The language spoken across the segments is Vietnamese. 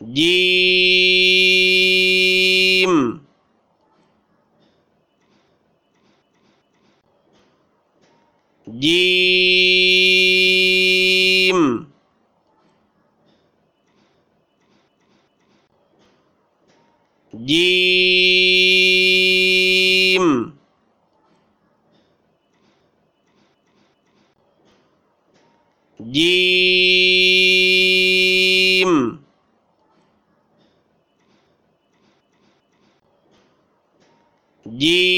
Diêm Diêm Diêm Diêm Jim.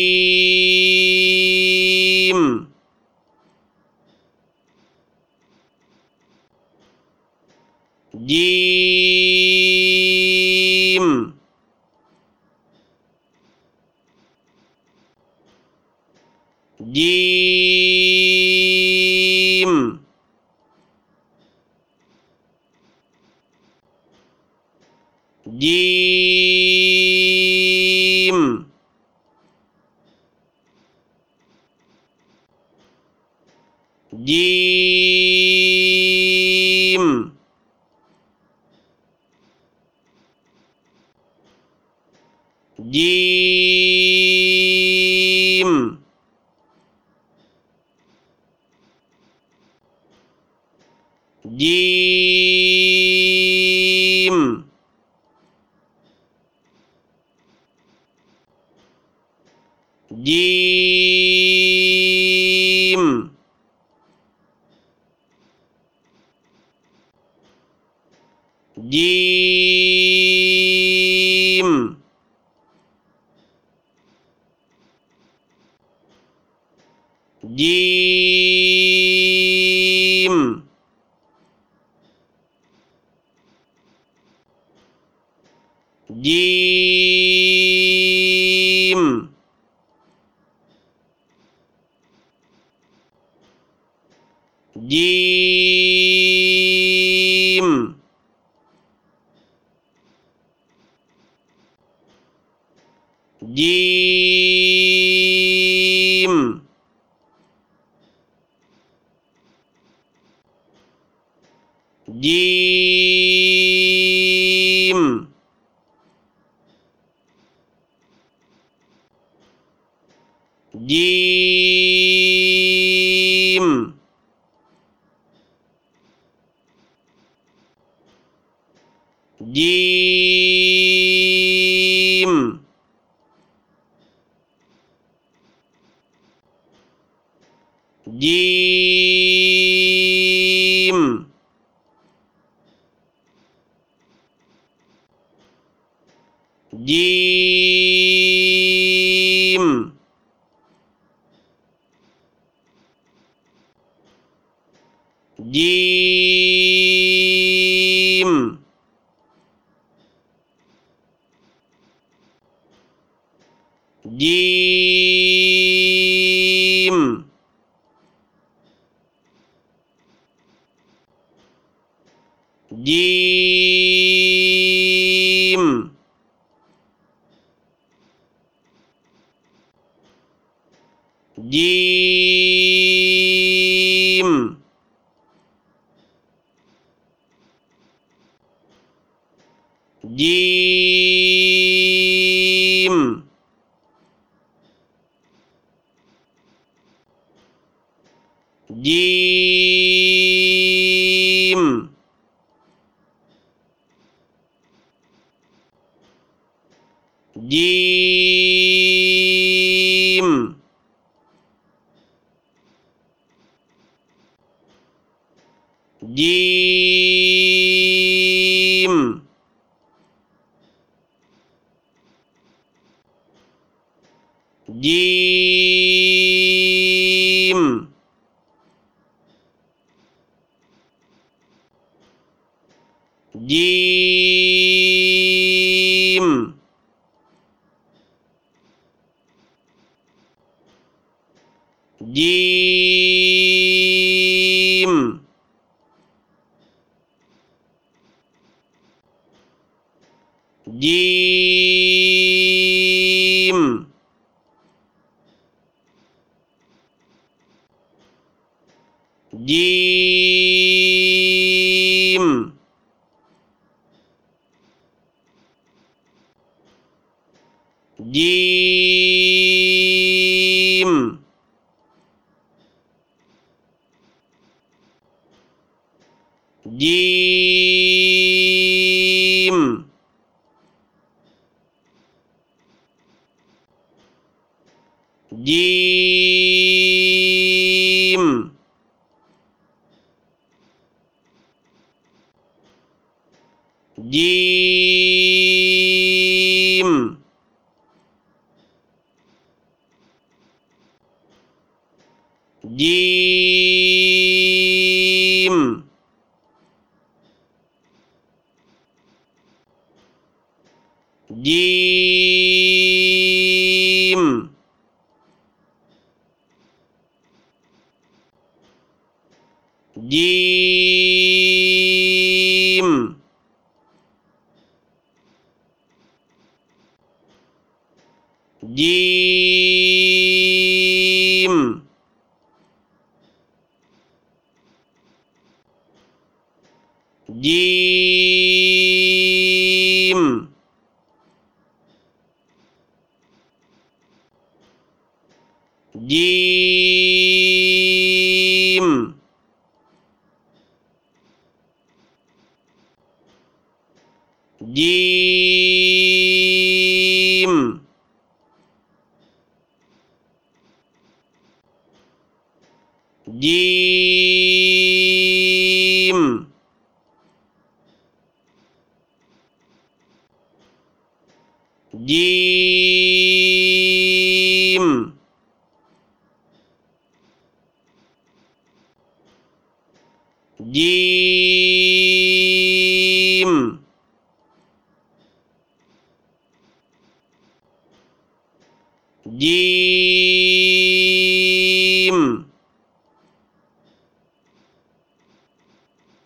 Jim. Jim. Jim. Diêm Diêm Diêm Diêm Jim Jim Jim Jim Diêm. Diêm. Diêm. Diêm. Jim Jim Jim Jim Diêm. Diêm. Diêm. Diêm. Jim Jim Jim Jim Jim. Jim. Jim. Jim. Jim Jim Jim Jim Jim Jim Jim Jim Jim Jim Jim Jim جيم جيم.